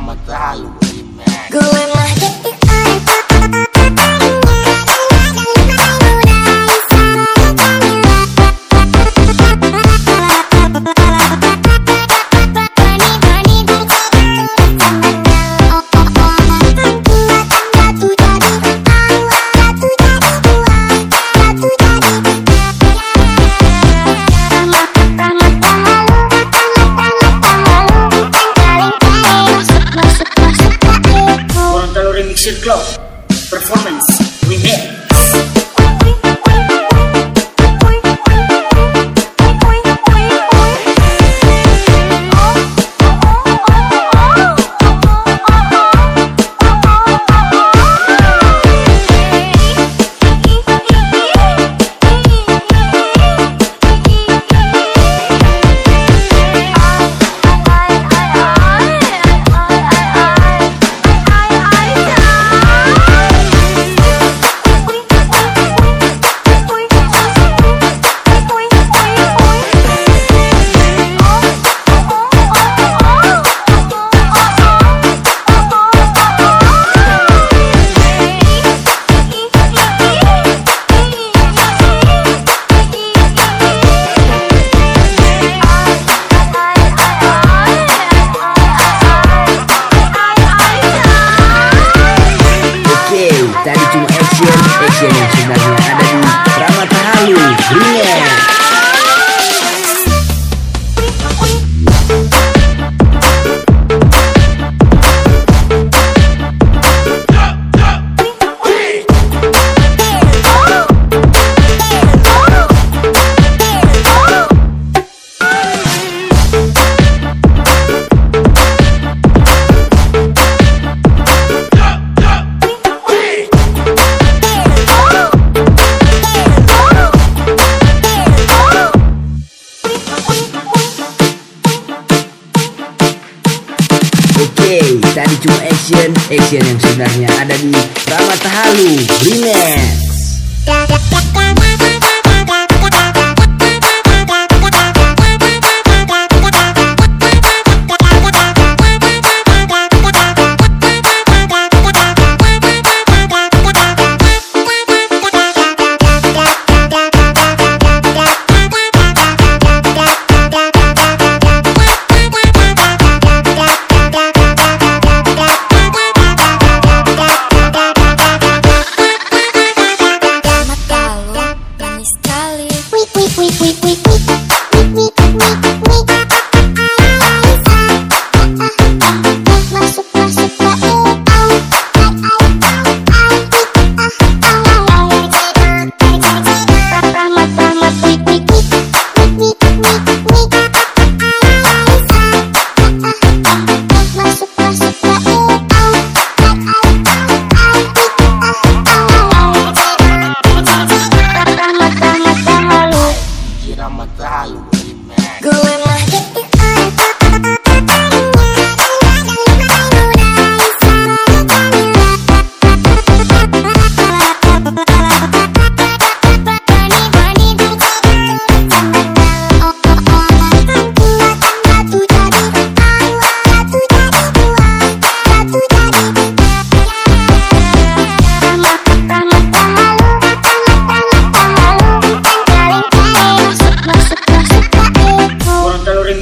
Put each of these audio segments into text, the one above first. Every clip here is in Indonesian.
I'ma die with it, man. Going like 6 o'clock. tadi cuma action. Action yang sebenarnya ada di Ramatahalu Remix. evaluate, man. Going like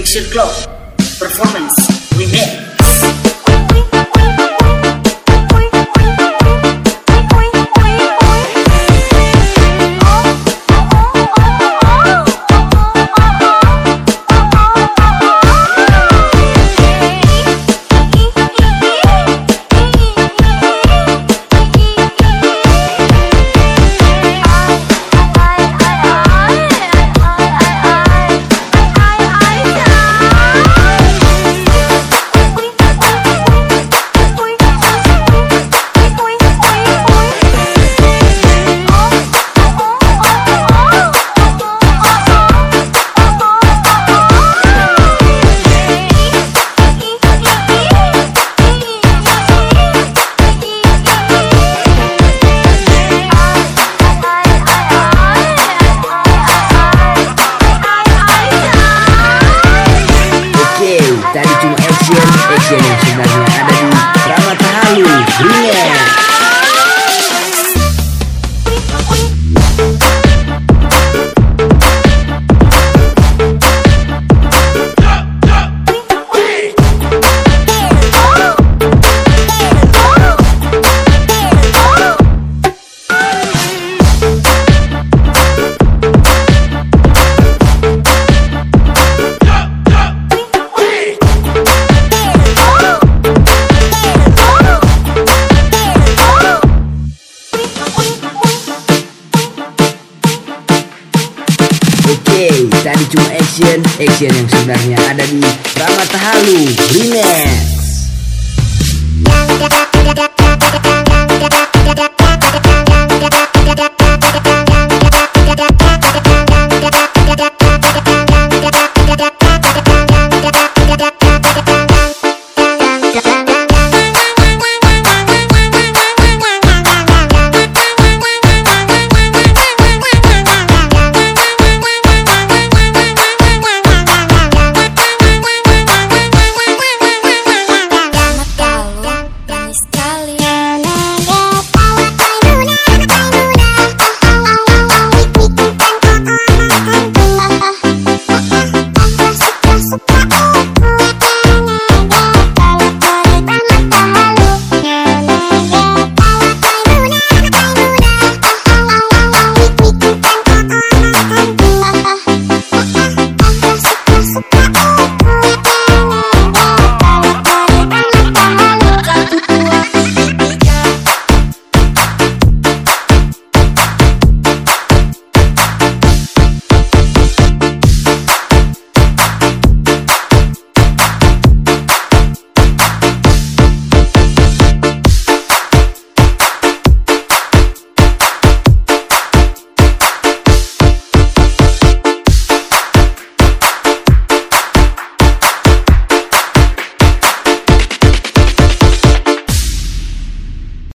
facial club performance, remake. Solo di Cuma Action Action yang sebenarnya ada di Ramat Halu Remix.